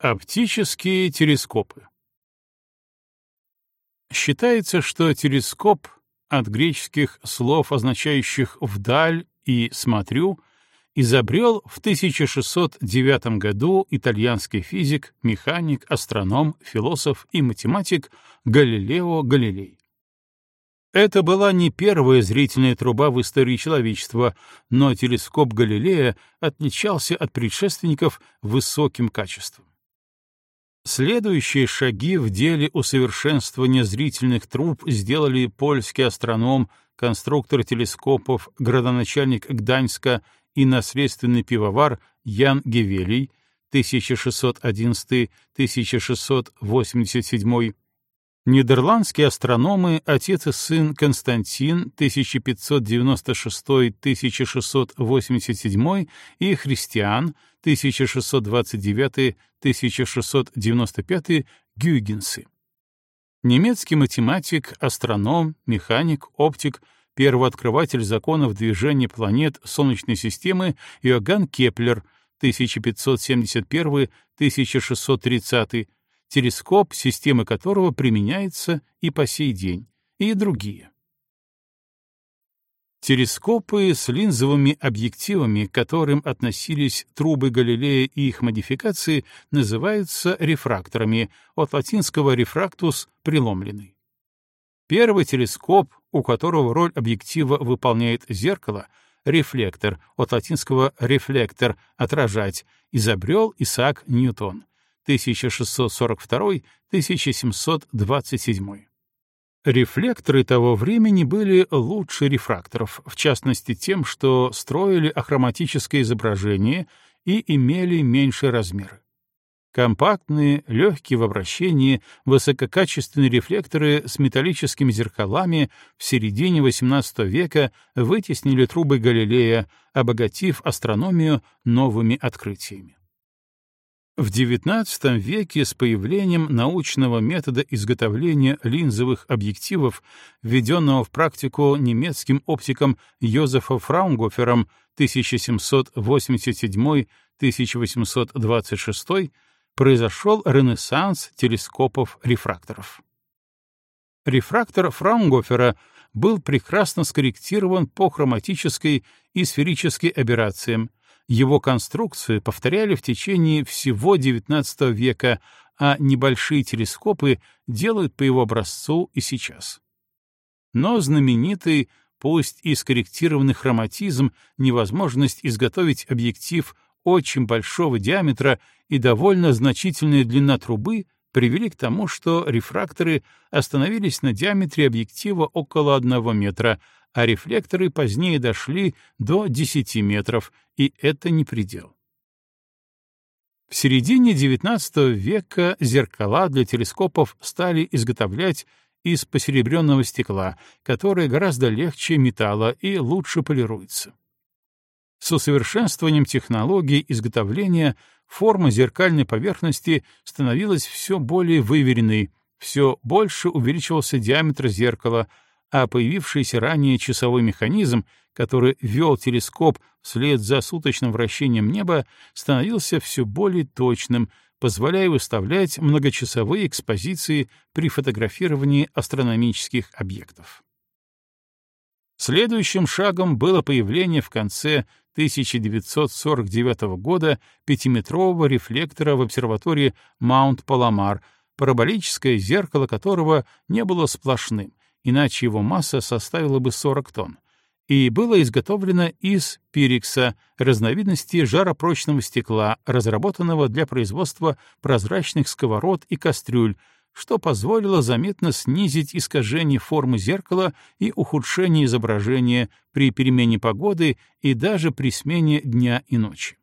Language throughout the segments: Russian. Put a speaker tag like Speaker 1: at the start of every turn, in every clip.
Speaker 1: Оптические телескопы Считается, что телескоп, от греческих слов, означающих «вдаль» и «смотрю», изобрел в 1609 году итальянский физик, механик, астроном, философ и математик Галилео Галилей. Это была не первая зрительная труба в истории человечества, но телескоп Галилея отличался от предшественников высоким качеством. Следующие шаги в деле усовершенствования зрительных труб сделали польский астроном, конструктор телескопов, градоначальник Гданьска и наследственный пивовар Ян Гевелий 1611-1687 Нидерландские астрономы, отец и сын Константин 1596-1687 и Христиан 1629-1695 Гюйгенсы. Немецкий математик, астроном, механик, оптик, первооткрыватель законов движения планет Солнечной системы Иоганн Кеплер 1571-1630 телескоп, система которого применяется и по сей день, и другие. Телескопы с линзовыми объективами, к которым относились трубы Галилея и их модификации, называются рефракторами, от латинского «refractus» — «преломленный». Первый телескоп, у которого роль объектива выполняет зеркало, рефлектор, от латинского «рефлектор» — «отражать», изобрел Исаак Ньютон. 1642-1727. Рефлекторы того времени были лучше рефракторов, в частности тем, что строили ахроматическое изображение и имели меньшие размеры. Компактные, легкие в обращении, высококачественные рефлекторы с металлическими зеркалами в середине XVIII века вытеснили трубы Галилея, обогатив астрономию новыми открытиями. В XIX веке с появлением научного метода изготовления линзовых объективов, введенного в практику немецким оптиком Йозефом Фраунгофером 1787-1826, произошел ренессанс телескопов-рефракторов. Рефрактор Фраунгофера был прекрасно скорректирован по хроматической и сферической аберрациям, его конструкцию повторяли в течение всего XIX века, а небольшие телескопы делают по его образцу и сейчас. Но знаменитый, пусть и скорректированный хроматизм, невозможность изготовить объектив очень большого диаметра и довольно значительная длина трубы привели к тому, что рефракторы остановились на диаметре объектива около 1 метра, а рефлекторы позднее дошли до 10 метров, и это не предел. В середине XIX века зеркала для телескопов стали изготовлять из посеребренного стекла, которое гораздо легче металла и лучше полируется. С усовершенствованием технологии изготовления форма зеркальной поверхности становилась все более выверенной, все больше увеличивался диаметр зеркала, а появившийся ранее часовой механизм, который вел телескоп вслед за суточным вращением неба, становился все более точным, позволяя выставлять многочасовые экспозиции при фотографировании астрономических объектов. Следующим шагом было появление в конце 1949 года пятиметрового рефлектора в обсерватории Маунт-Паламар, параболическое зеркало которого не было сплошным, иначе его масса составила бы 40 тонн, и было изготовлено из пирикса, разновидности жаропрочного стекла, разработанного для производства прозрачных сковород и кастрюль, что позволило заметно снизить искажение формы зеркала и ухудшение изображения при перемене погоды и даже при смене дня и ночи.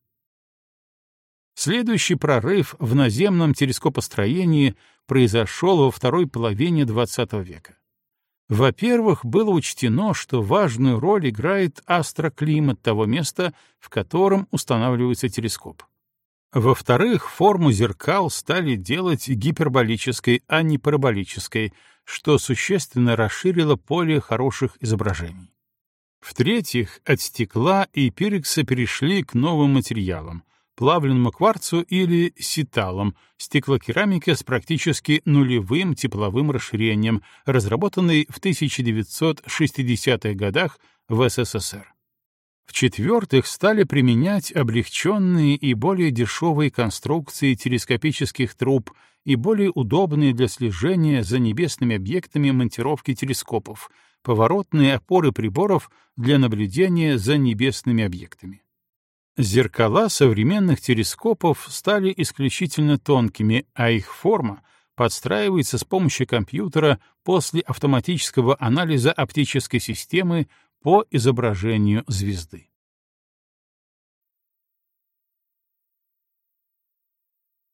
Speaker 1: Следующий прорыв в наземном телескопостроении произошел во второй половине XX века. Во-первых, было учтено, что важную роль играет астроклимат того места, в котором устанавливается телескоп. Во-вторых, форму зеркал стали делать гиперболической, а не параболической, что существенно расширило поле хороших изображений. В-третьих, от стекла и пирекса перешли к новым материалам плавленному кварцу или ситалам, стеклокерамике с практически нулевым тепловым расширением, разработанной в 1960-х годах в СССР. В-четвертых, стали применять облегченные и более дешевые конструкции телескопических труб и более удобные для слежения за небесными объектами монтировки телескопов, поворотные опоры приборов для наблюдения за небесными объектами. Зеркала современных телескопов стали исключительно тонкими, а их форма подстраивается с помощью компьютера после автоматического анализа оптической системы по изображению звезды.